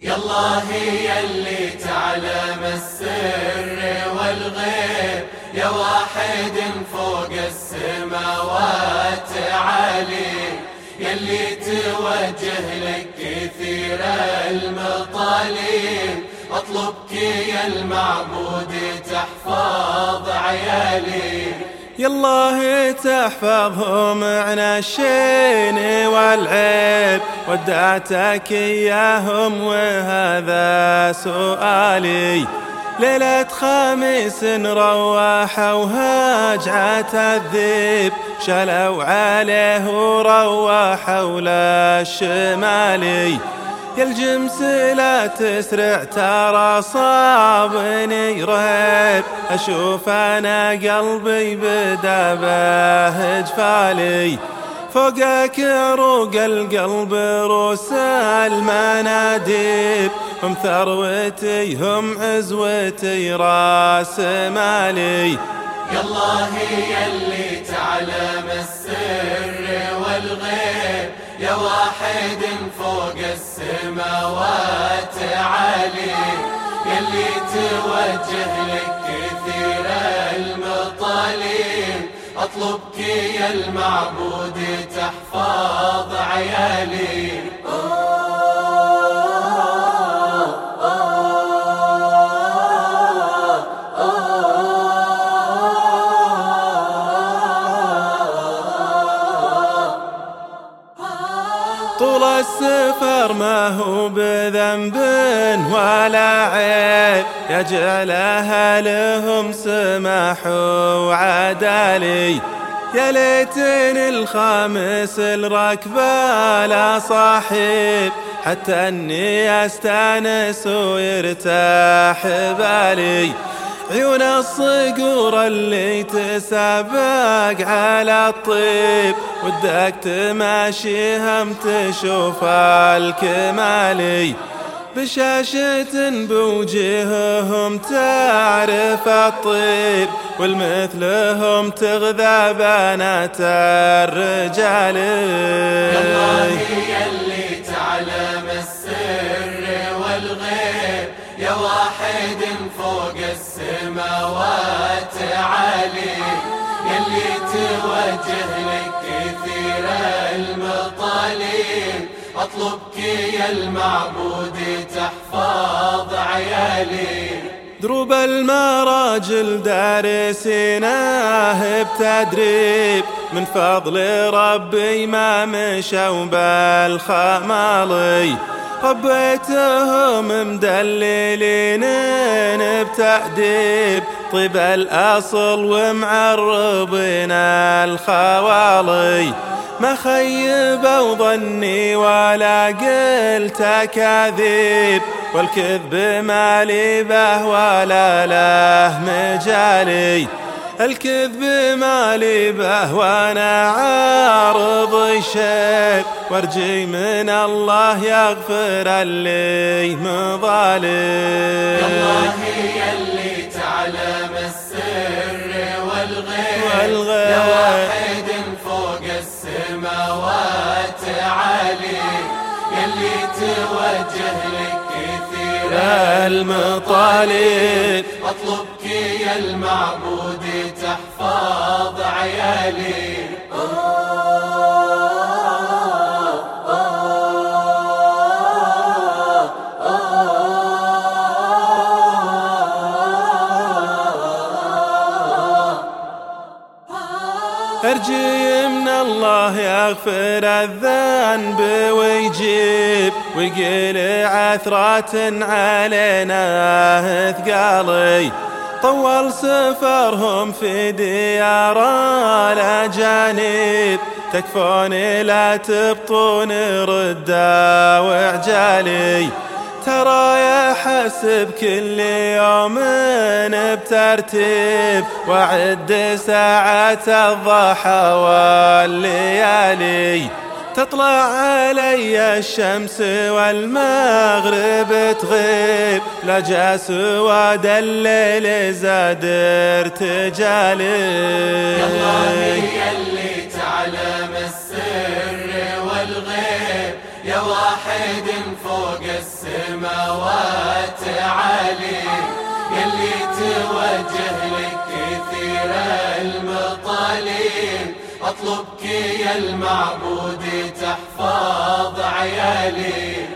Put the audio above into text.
يالله هي اللي تعلم السر والغيب. يا واحد فوق السماوات عالي يلي توجه لك كثير المطالب. اطلبك يا المعبود تحفظ عيالي. يالله تحفظهم عن الشين والعيب. ودعتك إياهم وهذا سؤالي. ليلة خميس روحوا هجعة الذيب. شلوا عليه وروحوا للشمالي يا الجمس لا تسرع ترى صابني رهيب. أشوف أنا قلبي بدا به جفالي فوقك روق القلب روس المناديب. هم ثروتي هم عزوتي راس مالي. يا الله يا اللي تعلم السر والغيب. يا واحد فوق السماوات عالي يلي توجه لك كثير المطالب أطلبك يا المعبود تحفظ عيالي. طول السفر ما هو بذنب ولا عيب. يجعل أهلهم سماح وعدالي. يا ليتني الخامس الركبة لا صاحب. حتى أني أستأنس ويرتاح بالي. عيون الصقور اللي تسابق على الطيب. ودك تماشيهم تشوف الكمالي. بشاشة بوجههم تعرف الطيب. والمثلهم تغذى بنات الرجال. يا الله يا اللي يا واحد فوق السماوات عالي يلي توجه لك كثير المطالب أطلبك يا المعبود تحفظ عيالي. دروب المراجل دارسيناه بتدريب من فضل ربي ما مشوا بالخمالي. ربيتهم مدللين بتأديب طيب الأصل ومعربين الخوالي. ما خيبوا ظني ولا قلت كذيب والكذب ما لي به ولا له مجالي. الكذب ما لي به وأنا عارض شيب وارجي من الله يغفر اللي مظالم يا الله يا اللي تعلم السر والغيب. والغيب. يا واحد فوق السماوات عالي. يلي توجه لك المطالب. اطلبك يا المعبود تحفظ عيالي. أرجي من الله يغفر الذنب ويجيب ويقل عثرات علينا ثقالي. طول سفرهم في ديار الأجانب. تكفون لا تبطون ردا وعجالي ترى يا حسب كل يوم بترتيب. وعد ساعات الضحى والليالي. تطلع علي الشمس والمغرب تغيب. لجا سواد الليل زاد ارتجالي يا الله يا اللي تعلم السر والغيب. يا واحد فوق السماوات عالي. يلي توجه لك اطلبك يا المعبود تحفظ عيالي.